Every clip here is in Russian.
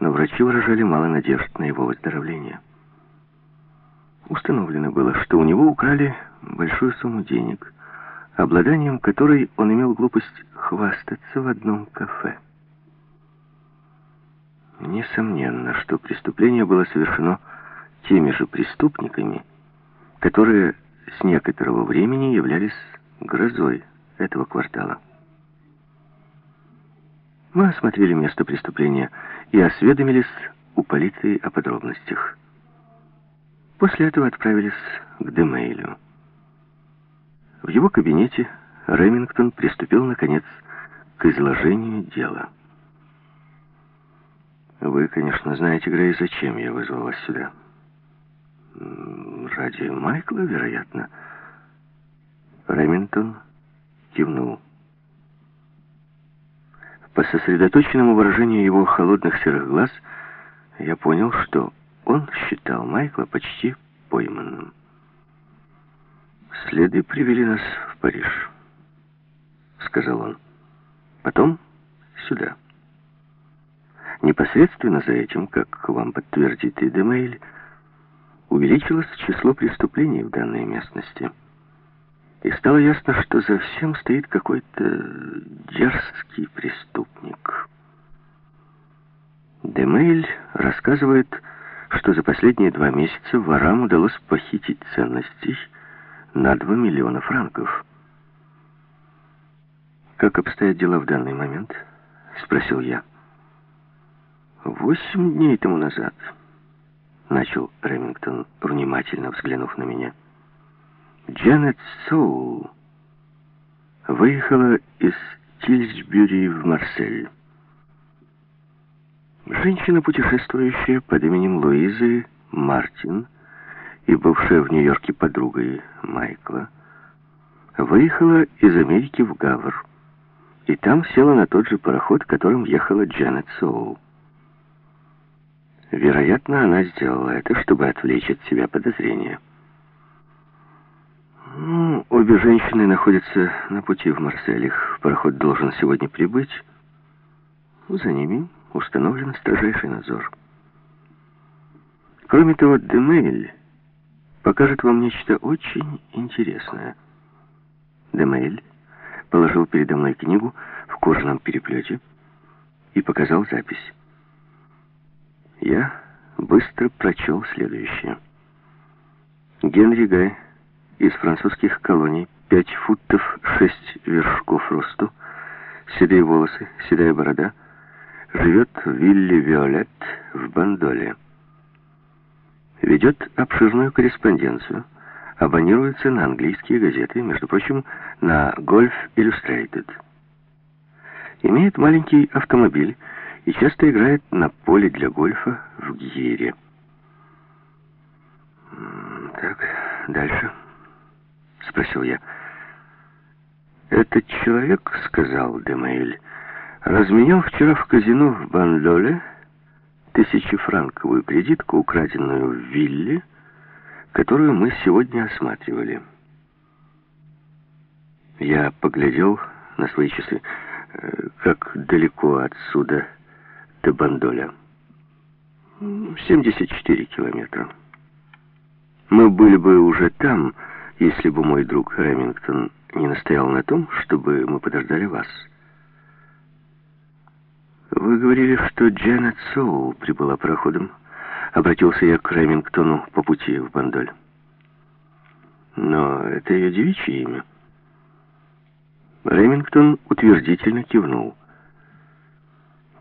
но врачи выражали мало надежд на его выздоровление. Установлено было, что у него украли большую сумму денег, обладанием которой он имел глупость хвастаться в одном кафе. Несомненно, что преступление было совершено теми же преступниками, которые с некоторого времени являлись грозой этого квартала. Мы осмотрели место преступления и осведомились у полиции о подробностях. После этого отправились к Демейлю. В его кабинете Ремингтон приступил, наконец, к изложению дела. «Вы, конечно, знаете, Грей, зачем я вызвал вас сюда?» «Ради Майкла, вероятно». Ремингтон кивнул. По сосредоточенному выражению его холодных серых глаз я понял, что он считал Майкла почти пойманным. «Следы привели нас в Париж», — сказал он. «Потом сюда». Непосредственно за этим, как вам подтвердит и Демейль, увеличилось число преступлений в данной местности — и стало ясно, что за всем стоит какой-то дерзкий преступник. Демейль рассказывает, что за последние два месяца ворам удалось похитить ценностей на 2 миллиона франков. «Как обстоят дела в данный момент?» — спросил я. «Восемь дней тому назад», — начал Ремингтон, внимательно взглянув на меня. Джанет Соул выехала из Тильсбюри в Марсель. Женщина, путешествующая под именем Луизы Мартин и бывшая в Нью-Йорке подругой Майкла, выехала из Америки в Гавр и там села на тот же пароход, которым ехала Джанет Соул. Вероятно, она сделала это, чтобы отвлечь от себя подозрения. Ну, обе женщины находятся на пути в Марсель. Их пароход должен сегодня прибыть. За ними установлен строжайший надзор. Кроме того, Демейль покажет вам нечто очень интересное. Демейль положил передо мной книгу в кожаном переплете и показал запись. Я быстро прочел следующее. Генри Гай из французских колоний, пять футов шесть вершков росту, седые волосы, седая борода, живет в вилле Виолет в Бандоле. Ведет обширную корреспонденцию, абонируется на английские газеты, между прочим, на Golf Illustrated. Имеет маленький автомобиль и часто играет на поле для гольфа в Гьере. Так, дальше. — спросил я. «Этот человек, — сказал Демейль, — разменял вчера в казино в Бандоле тысячефранковую кредитку, украденную в вилле, которую мы сегодня осматривали». Я поглядел на свои часы, э, как далеко отсюда до Бандоля. 74 километра. Мы были бы уже там, — если бы мой друг Ремингтон не настоял на том, чтобы мы подождали вас. Вы говорили, что Дженнет Соул прибыла пароходом. Обратился я к Ремингтону по пути в Бандоль. Но это ее девичье имя. Ремингтон утвердительно кивнул.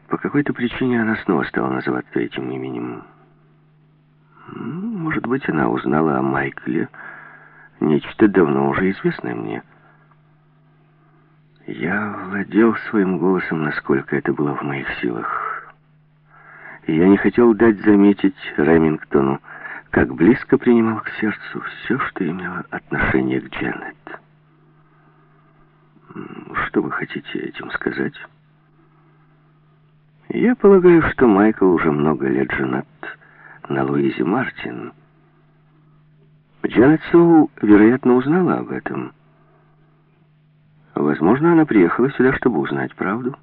По какой-то причине она снова стала называться этим именем. Может быть, она узнала о Майкле, Нечто давно уже известное мне. Я владел своим голосом, насколько это было в моих силах. Я не хотел дать заметить Ремингтону, как близко принимал к сердцу все, что имело отношение к Дженнет. Что вы хотите этим сказать? Я полагаю, что Майкл уже много лет женат на Луизе Мартин, Джанет Соу, вероятно, узнала об этом. Возможно, она приехала сюда, чтобы узнать правду.